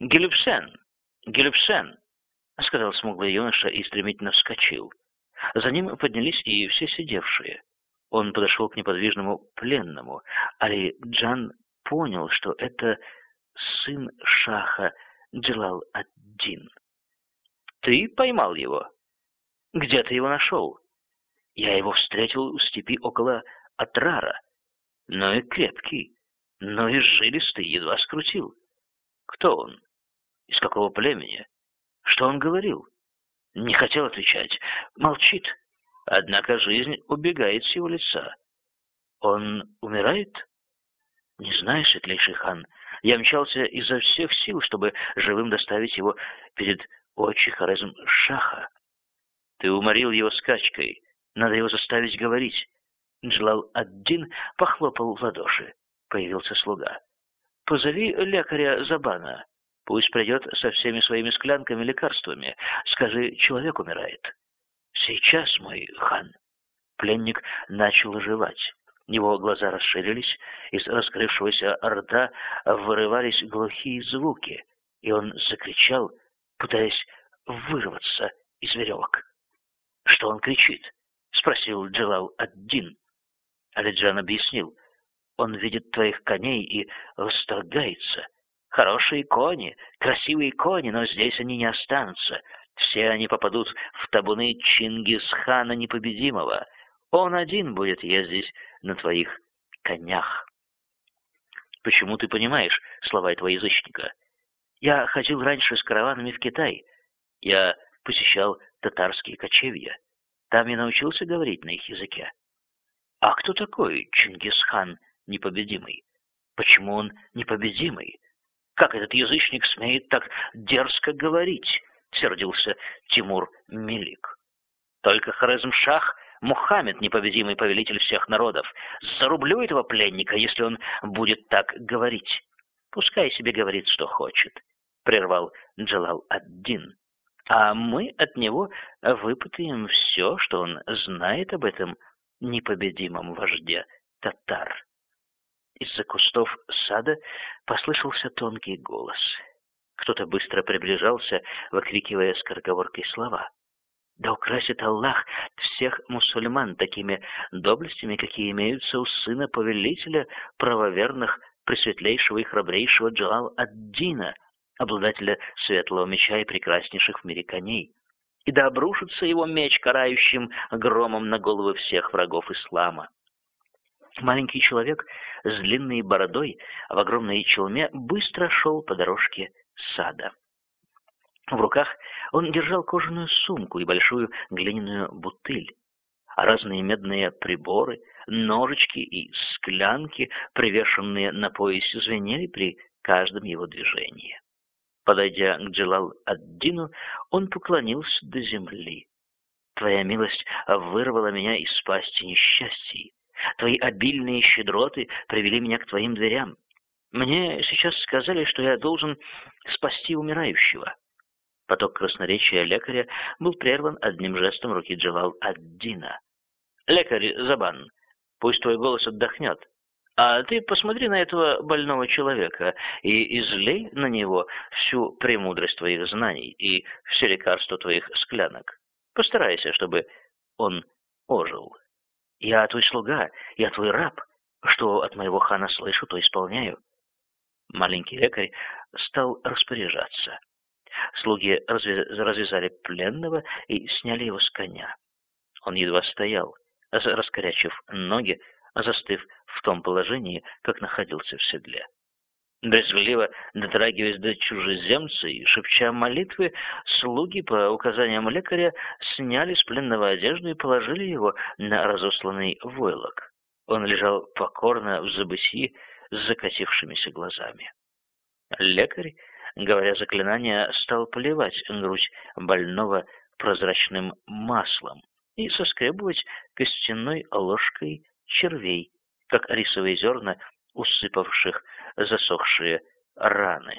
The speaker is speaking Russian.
Гелюпсен! Гелюпсен!» — сказал смуглый юноша и стремительно вскочил. За ним поднялись и все сидевшие. Он подошел к неподвижному пленному. Али Джан понял, что это сын Шаха Джалал-ад-Дин. «Ты поймал его? Где ты его нашел?» «Я его встретил в степи около Атрара, но и крепкий, но и жилистый, едва скрутил. Кто он? Из какого племени? Что он говорил?» Не хотел отвечать. Молчит. Однако жизнь убегает с его лица. Он умирает? Не знаю, светлейший хан. Я мчался изо всех сил, чтобы живым доставить его перед очи Хорезм Шаха. Ты уморил его скачкой. Надо его заставить говорить. Джлал Аддин похлопал в ладоши. Появился слуга. «Позови лекаря Забана. Пусть придет со всеми своими склянками лекарствами. Скажи, человек умирает. Сейчас, мой хан. Пленник начал оживать. Его глаза расширились, из раскрывшегося рта вырывались глухие звуки, и он закричал, пытаясь вырваться из веревок. «Что он кричит?» — спросил Джалал Аддин. Алиджан объяснил. «Он видит твоих коней и восторгается. Хорошие кони, красивые кони, но здесь они не останутся. Все они попадут в табуны Чингисхана Непобедимого. Он один будет ездить на твоих конях. Почему ты понимаешь слова этого язычника? Я ходил раньше с караванами в Китай. Я посещал татарские кочевья. Там я научился говорить на их языке. А кто такой Чингисхан Непобедимый? Почему он непобедимый? Как этот язычник смеет так дерзко говорить? Сердился Тимур Мелик. Только Хорезм-Шах, Мухаммед, непобедимый повелитель всех народов, зарублю этого пленника, если он будет так говорить. Пускай себе говорит, что хочет, — прервал Джалал-ад-Дин. А мы от него выпытаем все, что он знает об этом непобедимом вожде татар. Из-за кустов сада послышался тонкий голос. Кто-то быстро приближался, выкрикивая скороговоркой слова. «Да украсит Аллах всех мусульман такими доблестями, какие имеются у сына повелителя правоверных, пресветлейшего и храбрейшего Джалал-ад-Дина, обладателя светлого меча и прекраснейших в мире коней. И да обрушится его меч карающим громом на головы всех врагов ислама. Маленький человек с длинной бородой в огромной челме быстро шел по дорожке сада. В руках он держал кожаную сумку и большую глиняную бутыль. А разные медные приборы, ножички и склянки, привешенные на поясе, звенели при каждом его движении. Подойдя к Джелал-ад-Дину, он поклонился до земли. «Твоя милость вырвала меня из пасти несчастий. Твои обильные щедроты привели меня к твоим дверям. Мне сейчас сказали, что я должен спасти умирающего. Поток красноречия лекаря был прерван одним жестом руки Джавал Аддина. «Лекарь Забан, пусть твой голос отдохнет. А ты посмотри на этого больного человека и излей на него всю премудрость твоих знаний и все лекарства твоих склянок. Постарайся, чтобы он ожил». Я твой слуга, я твой раб. Что от моего хана слышу, то исполняю. Маленький лекарь стал распоряжаться. Слуги развязали пленного и сняли его с коня. Он едва стоял, раскорячив ноги, застыв в том положении, как находился в седле. Брезгливо дотрагиваясь до чужеземца и шепча молитвы, слуги по указаниям лекаря сняли с пленного одежду и положили его на разосланный войлок. Он лежал покорно в забытии с закатившимися глазами. Лекарь, говоря заклинание, стал поливать грудь больного прозрачным маслом и соскребывать костяной ложкой червей, как рисовые зерна усыпавших засохшие раны.